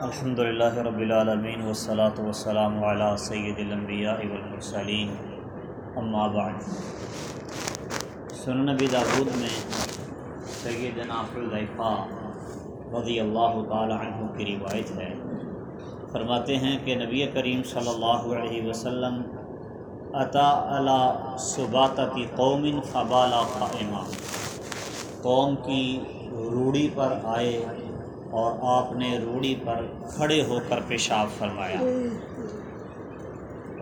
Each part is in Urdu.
الحمد للہ رب العالمین والصلاة والسلام علی سید الانبیاء والمرسلین. اما بعد. سنن نبی داود میں سیدنا حذیفہ رضی اللہ تعالی عنہ کی روایت ہے. فرماتے ہیں کہ نبی کریم صلی اللہ علیہ وسلم عطا علی صباتتی قوم فبالا قائمہ قوم کی روڑی پر آئے اور آپ نے روڑی پر کھڑے ہو کر پیشاب فرمایا۔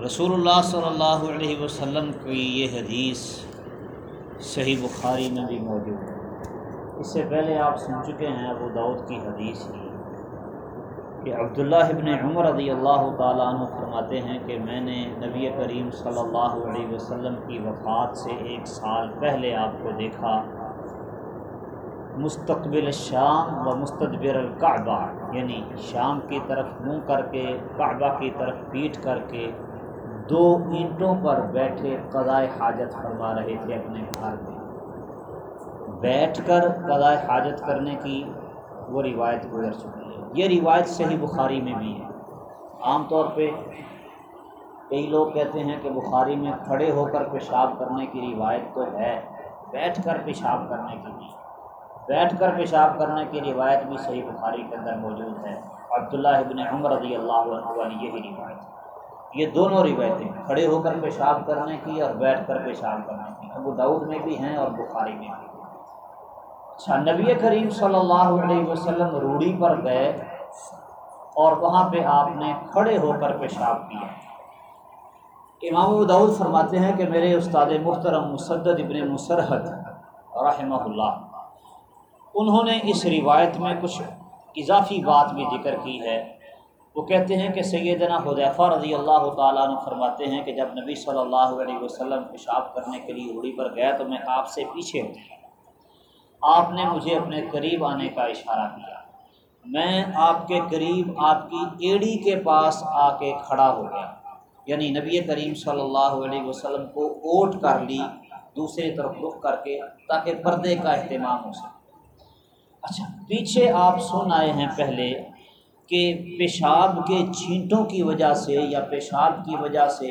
رسول اللہ صلی اللہ علیہ وسلم کی یہ حدیث صحیح بخاری میں بھی موجود ہے۔ اس سے پہلے آپ سن چکے ہیں ابو داود کی حدیث ہی کہ عبداللہ ابن عمر رضی اللہ تعالیٰ عنہ فرماتے ہیں کہ میں نے نبی کریم صلی اللہ علیہ وسلم کی وفات سے ایک سال پہلے آپ کو دیکھا۔ مستقبل شام و مستدبر القعبہ یعنی شام کی طرف منہ کر کے، کعبہ کی طرف پیٹ کر کے دو اینٹوں پر بیٹھے قضائے حاجت فرما رہے تھے اپنے گھر میں۔ بیٹھ کر قضائے حاجت کرنے کی وہ روایت گزر چکی ہے۔ یہ روایت صحیح بخاری میں بھی ہے۔ عام طور پہ کئی لوگ کہتے ہیں کہ بخاری میں کھڑے ہو کر پیشاب کرنے کی روایت تو ہے، بیٹھ کر پیشاب کرنے کی بھی۔ بیٹھ کر پیشاب کرنے کی روایت بھی صحیح بخاری کے اندر موجود ہے۔ عبداللہ ابن عمر رضی اللہ عنہ والی یہی روایت یہ دونوں روایتیں کھڑے ہو کر پیشاب کرنے کی اور بیٹھ کر پیشاب کرنے کی۔ ابو داود میں بھی ہیں اور بخاری میں بھی اچھا نبی کریم صلی اللہ علیہ وسلم روڑی پر گئے اور وہاں پہ آپ نے کھڑے ہو کر پیشاب کیا۔ امام ابو داود فرماتے ہیں کہ میرے استاد محترم مسدد ابن مسرحد رحمہ اللہ انہوں نے اس روایت میں کچھ اضافی بات بھی ذکر کی ہے۔ وہ کہتے ہیں کہ سیدنا حذیفہ رضی اللہ تعالیٰ عنہ فرماتے ہیں کہ جب نبی صلی اللہ علیہ وسلم پیشاب کرنے کے لیے روڑی پر گیا تو میں آپ سے پیچھے ہوں آپ نے مجھے اپنے قریب آنے کا اشارہ کیا۔ میں آپ کے قریب آپ کی ایڑی کے پاس آ کے کھڑا ہو گیا۔ یعنی نبی کریم صلی اللہ علیہ وسلم کو اوٹ کر لی، دوسری طرف رخ کر کے تاکہ پردے کا اہتمام ہو سکے۔ اچھا پیچھے آپ سن آئے ہیں پہلے کہ پیشاب کے چھینٹوں کی وجہ سے یا پیشاب کی وجہ سے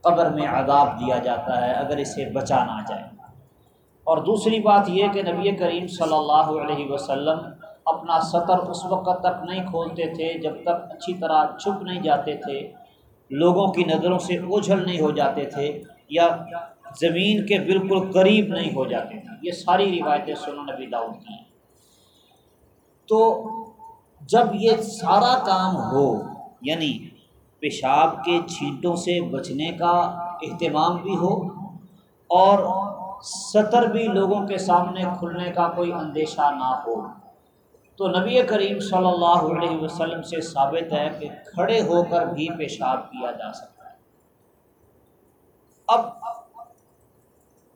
قبر میں عذاب دیا جاتا ہے اگر اسے بچا نہ جائے۔ اور دوسری بات یہ کہ نبی کریم صلی اللہ علیہ وسلم اپنا سطر اس وقت تک نہیں کھولتے تھے جب تک اچھی طرح چھپ نہیں جاتے تھے، لوگوں کی نظروں سے اوجھل نہیں ہو جاتے تھے یا زمین کے بالکل قریب نہیں ہو جاتے تھے۔ یہ ساری روایتیں سنو نبی داؤد کی ہیں۔ تو جب یہ سارا کام ہو یعنی پیشاب کے چھینٹوں سے بچنے کا اہتمام بھی ہو اور سطر بھی لوگوں کے سامنے کھلنے کا کوئی اندیشہ نہ ہو، تو نبی کریم صلی اللہ علیہ وسلم سے ثابت ہے کہ کھڑے ہو کر بھی پیشاب کیا جا سکتا ہے۔ اب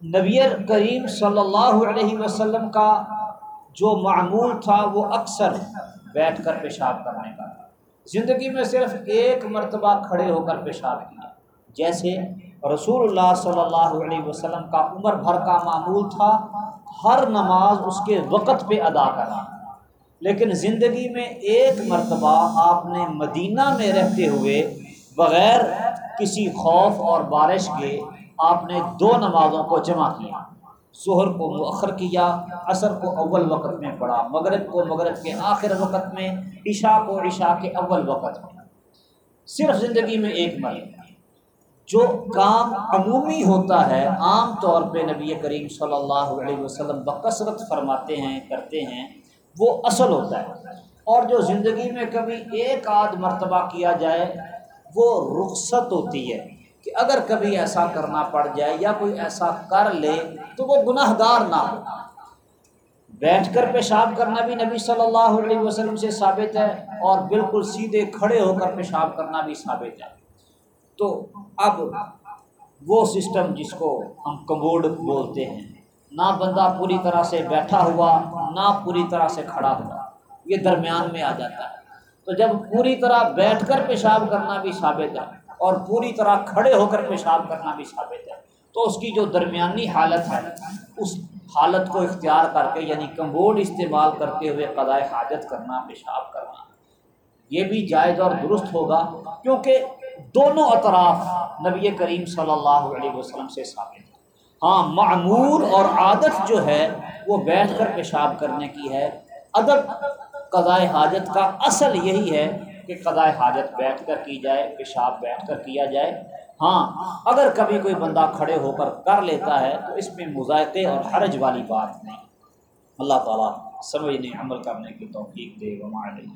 نبی کریم صلی اللہ علیہ وسلم کا جو معمول تھا وہ اکثر بیٹھ کر پیشاب کرنے کا تھا۔ زندگی میں صرف ایک مرتبہ کھڑے ہو کر پیشاب کیا۔ جیسے رسول اللہ صلی اللہ علیہ وسلم کا عمر بھر کا معمول تھا، ہر نماز اس کے وقت پہ ادا کرنا۔ لیکن زندگی میں ایک مرتبہ آپ نے مدینہ میں رہتے ہوئے بغیر کسی خوف اور بارش کے آپ نے دو نمازوں کو جمع کیا۔ ظہر کو مؤخر کیا، عصر کو اول وقت میں پڑھا، مغرب کو مغرب کے آخر وقت میں، عشاء کو عشاء کے اول وقت میں۔ صرف زندگی میں ایک مرد، جو کام عمومی ہوتا ہے، عام طور پہ نبی کریم صلی اللہ علیہ وسلم بکثرت فرماتے ہیں، کرتے ہیں، وہ اصل ہوتا ہے۔ اور جو زندگی میں کبھی ایک آدھ مرتبہ کیا جائے، وہ رخصت ہوتی ہے۔ کہ اگر کبھی ایسا کرنا پڑ جائے یا کوئی ایسا کر لے تو وہ گناہ گار نہ ہو۔ بیٹھ کر پیشاب کرنا بھی نبی صلی اللہ علیہ وسلم سے ثابت ہے اور بالکل سیدھے کھڑے ہو کر پیشاب کرنا بھی ثابت ہے۔ تو اب وہ سسٹم جس کو ہم کمبوڈ بولتے ہیں، نہ بندہ پوری طرح سے بیٹھا ہوا، نہ پوری طرح سے کھڑا ہوا، یہ درمیان میں آ جاتا ہے۔ تو جب پوری طرح بیٹھ کر پیشاب کرنا بھی ثابت ہے اور پوری طرح کھڑے ہو کر پیشاب کرنا بھی ثابت ہے۔ تو اس کی جو درمیانی حالت ہے، اس حالت کو اختیار کر کے یعنی کمبوڈ استعمال کرتے ہوئے قضاء حاجت کرنا، پیشاب کرنا، یہ بھی جائز اور درست ہوگا۔ کیونکہ دونوں اطراف نبی کریم صلی اللہ علیہ وسلم سے ثابت ہے ہاں معمول اور عادت جو ہے، وہ بیٹھ کر پیشاب کرنے کی ہے۔ ادب، قضائے حاجت کا اصل یہی ہے کہ قضاء حاجت بیٹھ کر کی جائے، پیشاب بیٹھ کر کیا جائے۔ ہاں اگر کبھی کوئی بندہ کھڑے ہو کر کر لیتا ہے تو اس میں مذائقے اور حرج والی بات نہیں۔ اللہ تعالیٰ سمجھنے عمل کرنے کی توفیق دے۔ وما علیہ